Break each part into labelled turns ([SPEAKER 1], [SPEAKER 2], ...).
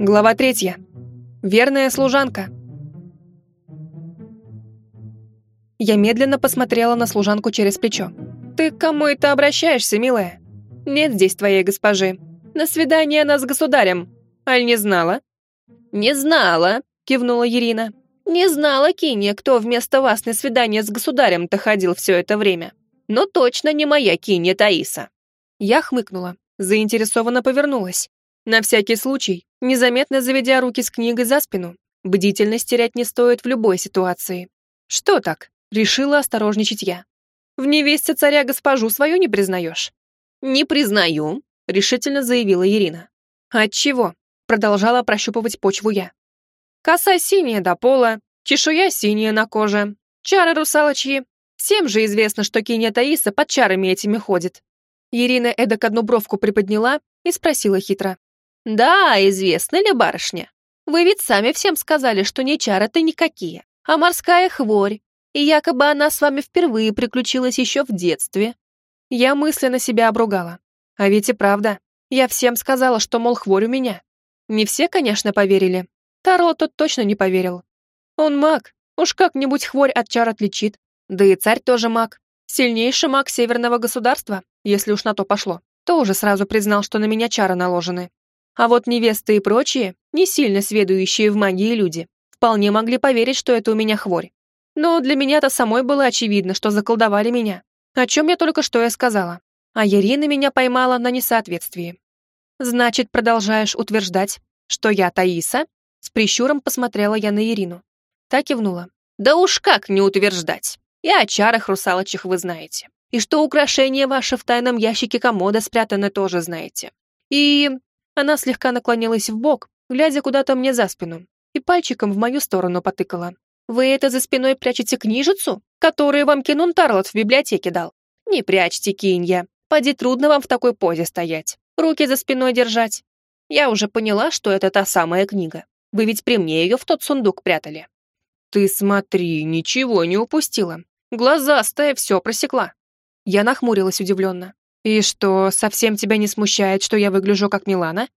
[SPEAKER 1] Глава третья. Верная служанка. Я медленно посмотрела на служанку через плечо. «Ты к кому это обращаешься, милая? Нет здесь твоей госпожи. На свидание она с государем. Аль не знала?» «Не знала», — кивнула Ирина. «Не знала, Кинья, кто вместо вас на свидание с государем-то ходил все это время. Но точно не моя Кинья Таиса». Я хмыкнула, заинтересованно повернулась. На всякий случай, незаметно заведя руки с книгой за спину, бдительность терять не стоит в любой ситуации. Что так? Решила осторожничать я. В невесте царя госпожу свою не признаешь? Не признаю, решительно заявила Ирина. Отчего? Продолжала прощупывать почву я. Коса синяя до пола, чешуя синяя на коже, чары русалочьи. Всем же известно, что кинья Таиса под чарами этими ходит. Ирина эдак одну бровку приподняла и спросила хитро. «Да, известно ли, барышня? Вы ведь сами всем сказали, что не чары-то никакие, а морская хворь, и якобы она с вами впервые приключилась еще в детстве». Я мысленно себя обругала. А ведь и правда. Я всем сказала, что, мол, хворь у меня. Не все, конечно, поверили. Таро тот точно не поверил. Он маг, уж как-нибудь хворь от чар отличит. Да и царь тоже маг. Сильнейший маг северного государства, если уж на то пошло. Тоже сразу признал, что на меня чары наложены. А вот невесты и прочие, не сильно сведущие в магии люди, вполне могли поверить, что это у меня хворь. Но для меня-то самой было очевидно, что заколдовали меня. О чем я только что и сказала. А Ирина меня поймала на несоответствии. «Значит, продолжаешь утверждать, что я Таиса?» С прищуром посмотрела я на Ирину. Так кивнула. «Да уж как не утверждать. И о чарах русалочих вы знаете. И что украшение ваше в тайном ящике комода спрятано тоже знаете. И...» Она слегка наклонилась в бок, глядя куда-то мне за спину, и пальчиком в мою сторону потыкала. «Вы это за спиной прячете книжицу, которую вам Кинун Тарлот в библиотеке дал? Не прячьте, Кинья. Поди трудно вам в такой позе стоять, руки за спиной держать. Я уже поняла, что это та самая книга. Вы ведь при мне ее в тот сундук прятали». «Ты смотри, ничего не упустила. Глазастая все просекла». Я нахмурилась удивленно. «И что, совсем тебя не смущает, что я выгляжу как Милана?»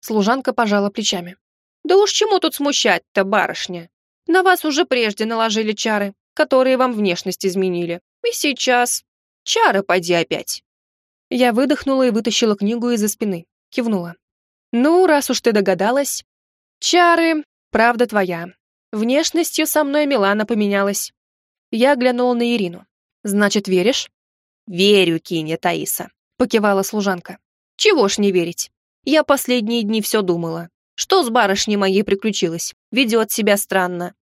[SPEAKER 1] Служанка пожала плечами. «Да уж чему тут смущать-то, барышня? На вас уже прежде наложили чары, которые вам внешность изменили. И сейчас... Чары поди опять». Я выдохнула и вытащила книгу из-за спины. Кивнула. «Ну, раз уж ты догадалась. Чары, правда твоя. Внешностью со мной Милана поменялась». Я глянула на Ирину. «Значит, веришь?» «Верю, Киня Таиса», — покивала служанка. «Чего ж не верить? Я последние дни все думала. Что с барышней моей приключилось? Ведет себя странно».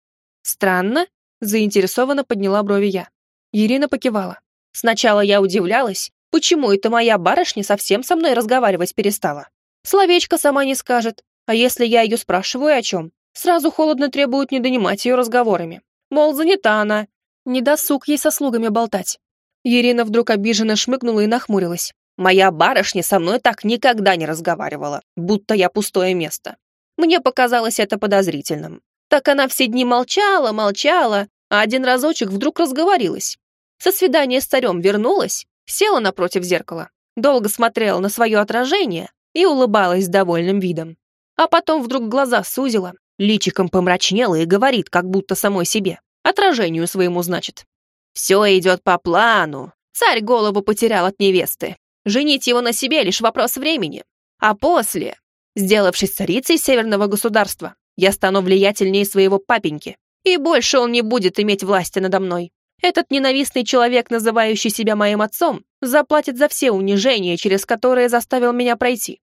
[SPEAKER 1] «Странно?» — заинтересованно подняла брови я. Ирина покивала. «Сначала я удивлялась, почему это моя барышня совсем со мной разговаривать перестала. Словечко сама не скажет, а если я ее спрашиваю о чем, сразу холодно требуют не донимать ее разговорами. Мол, занята она, не досуг ей со слугами болтать. Ирина вдруг обиженно шмыгнула и нахмурилась. «Моя барышня со мной так никогда не разговаривала, будто я пустое место. Мне показалось это подозрительным. Так она все дни молчала, молчала, а один разочек вдруг разговорилась. Со свидания с царем вернулась, села напротив зеркала, долго смотрела на свое отражение и улыбалась с довольным видом. А потом вдруг глаза сузила, личиком помрачнела и говорит, как будто самой себе. Отражению своему, значит. Все идет по плану. Царь голову потерял от невесты. Женить его на себе лишь вопрос времени. А после, сделавшись царицей северного государства, я стану влиятельнее своего папеньки. И больше он не будет иметь власти надо мной. Этот ненавистный человек, называющий себя моим отцом, заплатит за все унижения, через которые заставил меня пройти.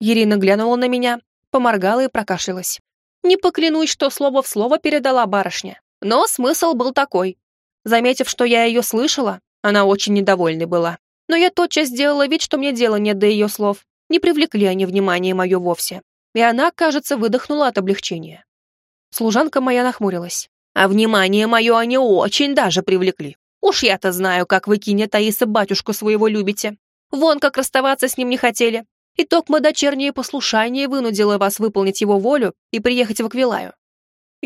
[SPEAKER 1] Ирина глянула на меня, поморгала и прокашлялась. Не поклянусь, что слово в слово передала барышня. Но смысл был такой. Заметив, что я ее слышала, она очень недовольной была. Но я тотчас сделала вид, что мне дела нет до ее слов. Не привлекли они внимание мое вовсе. И она, кажется, выдохнула от облегчения. Служанка моя нахмурилась. А внимание мое они очень даже привлекли. Уж я-то знаю, как вы, киня Таиса, батюшку своего любите. Вон как расставаться с ним не хотели. И токмо дочернее послушание вынудило вас выполнить его волю и приехать в Аквилаю.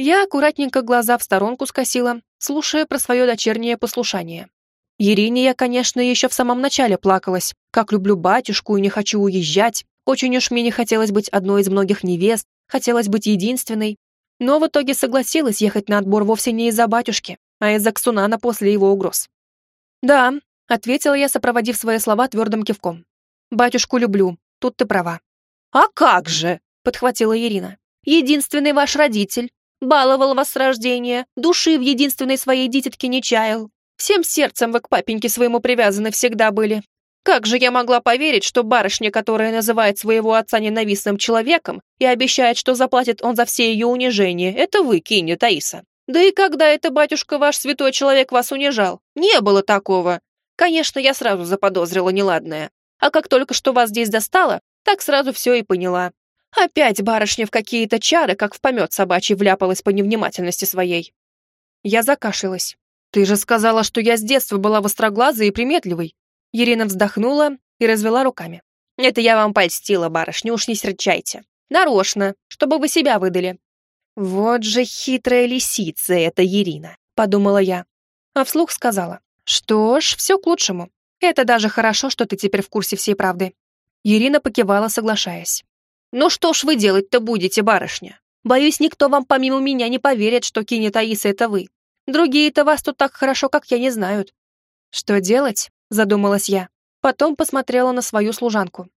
[SPEAKER 1] Я аккуратненько глаза в сторонку скосила, слушая про свое дочернее послушание. Ирине я, конечно, еще в самом начале плакалась, как люблю батюшку и не хочу уезжать, очень уж мне не хотелось быть одной из многих невест, хотелось быть единственной. Но в итоге согласилась ехать на отбор вовсе не из-за батюшки, а из-за Ксунана после его угроз. «Да», — ответила я, сопроводив свои слова твердым кивком. «Батюшку люблю, тут ты права». «А как же!» — подхватила Ирина. «Единственный ваш родитель. Баловал вас с рождения, души в единственной своей дитятке не чаял. Всем сердцем вы к папеньке своему привязаны всегда были. Как же я могла поверить, что барышня, которая называет своего отца ненавистным человеком и обещает, что заплатит он за все ее унижения, это вы, Киня Таиса? Да и когда это батюшка ваш святой человек вас унижал? Не было такого. Конечно, я сразу заподозрила неладное. А как только что вас здесь достало, так сразу все и поняла. Опять барышня в какие-то чары, как в помет собачий, вляпалась по невнимательности своей. Я закашлялась. «Ты же сказала, что я с детства была востроглазой и приметливой». Ирина вздохнула и развела руками. «Это я вам польстила, барышня, уж не серчайте. Нарочно, чтобы вы себя выдали. «Вот же хитрая лисица эта Ирина», — подумала я. А вслух сказала, «Что ж, все к лучшему. Это даже хорошо, что ты теперь в курсе всей правды». Ирина покивала, соглашаясь. «Ну что ж вы делать-то будете, барышня? Боюсь, никто вам помимо меня не поверит, что Киня Таиса — это вы. Другие-то вас тут так хорошо, как я, не знают». «Что делать?» — задумалась я. Потом посмотрела на свою служанку.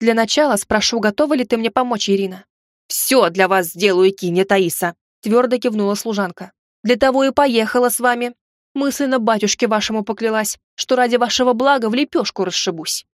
[SPEAKER 1] «Для начала спрошу, готова ли ты мне помочь, Ирина?» «Все для вас сделаю, Киня Таиса», — твердо кивнула служанка. «Для того и поехала с вами. Мысленно батюшке вашему поклялась, что ради вашего блага в лепешку расшибусь».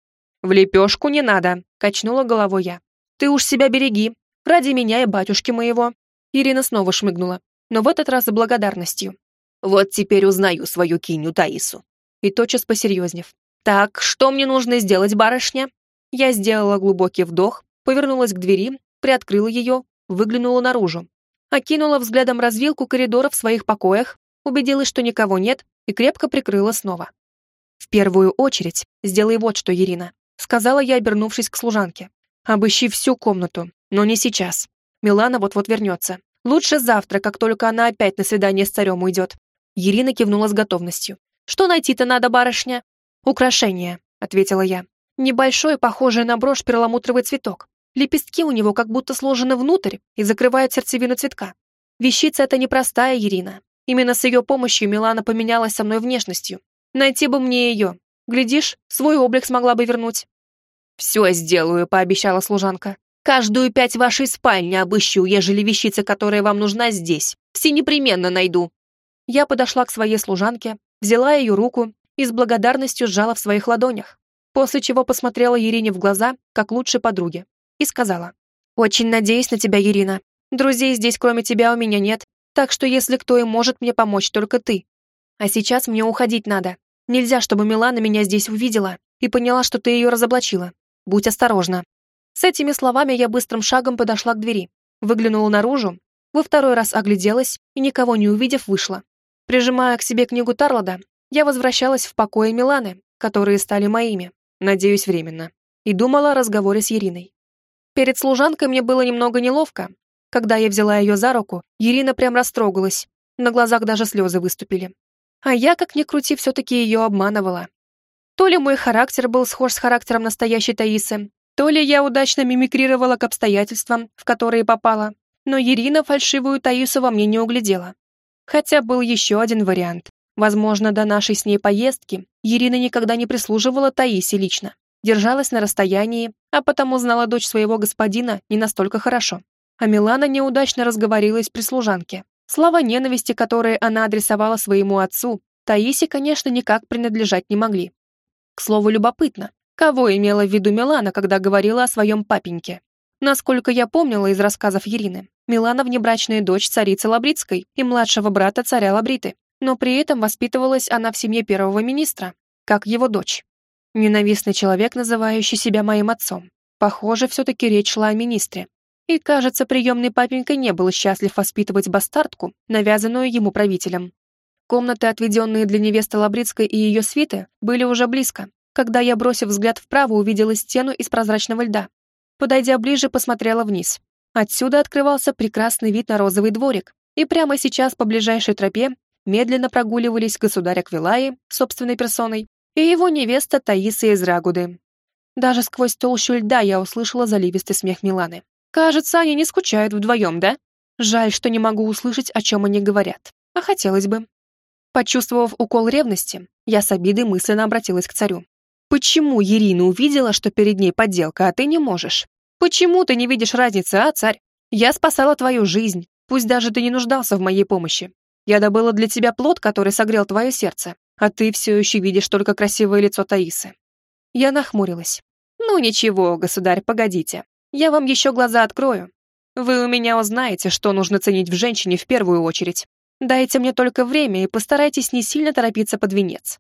[SPEAKER 1] «В лепешку не надо», — качнула головой я. «Ты уж себя береги, ради меня и батюшки моего». Ирина снова шмыгнула, но в этот раз с благодарностью. «Вот теперь узнаю свою киню Таису». И тотчас посерьезнев. «Так, что мне нужно сделать, барышня?» Я сделала глубокий вдох, повернулась к двери приоткрыла ее, выглянула наружу, окинула взглядом развилку коридора в своих покоях, убедилась, что никого нет, и крепко прикрыла снова. «В первую очередь сделай вот что, Ирина», — сказала я, обернувшись к служанке. «Обыщи всю комнату, но не сейчас. Милана вот-вот вернется. Лучше завтра, как только она опять на свидание с царем уйдет». Ирина кивнула с готовностью. «Что найти-то надо, барышня?» «Украшение», — ответила я. «Небольшой, похожий на брошь перламутровый цветок. Лепестки у него как будто сложены внутрь и закрывают сердцевину цветка. Вещица эта непростая, Ирина. Именно с ее помощью Милана поменялась со мной внешностью. Найти бы мне ее. Глядишь, свой облик смогла бы вернуть. «Все сделаю», — пообещала служанка. «Каждую пять вашей спальни обыщу, ежели вещица, которая вам нужна, здесь. Все непременно найду». Я подошла к своей служанке, взяла ее руку и с благодарностью сжала в своих ладонях, после чего посмотрела Ирине в глаза, как лучшей подруге и сказала. «Очень надеюсь на тебя, Ирина. Друзей здесь кроме тебя у меня нет, так что если кто и может мне помочь, только ты. А сейчас мне уходить надо. Нельзя, чтобы Милана меня здесь увидела и поняла, что ты ее разоблачила. Будь осторожна». С этими словами я быстрым шагом подошла к двери, выглянула наружу, во второй раз огляделась и, никого не увидев, вышла. Прижимая к себе книгу Тарлода, я возвращалась в покое Миланы, которые стали моими, надеюсь, временно, и думала о разговоре с Ириной. Перед служанкой мне было немного неловко. Когда я взяла ее за руку, Ирина прям растрогалась. На глазах даже слезы выступили. А я, как ни крути, все-таки ее обманывала. То ли мой характер был схож с характером настоящей Таисы, то ли я удачно мимикрировала к обстоятельствам, в которые попала, но Ирина фальшивую Таису во мне не углядела. Хотя был еще один вариант. Возможно, до нашей с ней поездки Ирина никогда не прислуживала Таисе лично держалась на расстоянии, а потому знала дочь своего господина не настолько хорошо. А Милана неудачно разговорилась при служанке. Слова ненависти, которые она адресовала своему отцу, Таисе, конечно, никак принадлежать не могли. К слову, любопытно, кого имела в виду Милана, когда говорила о своем папеньке. Насколько я помнила из рассказов Ирины, Милана внебрачная дочь царицы Лабрицкой и младшего брата царя Лабриты, но при этом воспитывалась она в семье первого министра, как его дочь. Ненавистный человек, называющий себя моим отцом. Похоже, все-таки речь шла о министре. И, кажется, приемный папенька не был счастлив воспитывать бастардку, навязанную ему правителем. Комнаты, отведенные для невесты Лабрицкой и ее свиты, были уже близко, когда я, бросив взгляд вправо, увидела стену из прозрачного льда. Подойдя ближе, посмотрела вниз. Отсюда открывался прекрасный вид на розовый дворик, и прямо сейчас по ближайшей тропе медленно прогуливались государь Аквилаи собственной персоной и его невеста Таиса из Рагуды. Даже сквозь толщу льда я услышала заливистый смех Миланы. Кажется, они не скучают вдвоем, да? Жаль, что не могу услышать, о чем они говорят. А хотелось бы. Почувствовав укол ревности, я с обидой мысленно обратилась к царю. Почему Ирина увидела, что перед ней подделка, а ты не можешь? Почему ты не видишь разницы, а, царь? Я спасала твою жизнь, пусть даже ты не нуждался в моей помощи. Я добыла для тебя плод, который согрел твое сердце, а ты все еще видишь только красивое лицо Таисы. Я нахмурилась. Ну ничего, государь, погодите. Я вам еще глаза открою. Вы у меня узнаете, что нужно ценить в женщине в первую очередь. Дайте мне только время и постарайтесь не сильно торопиться под венец.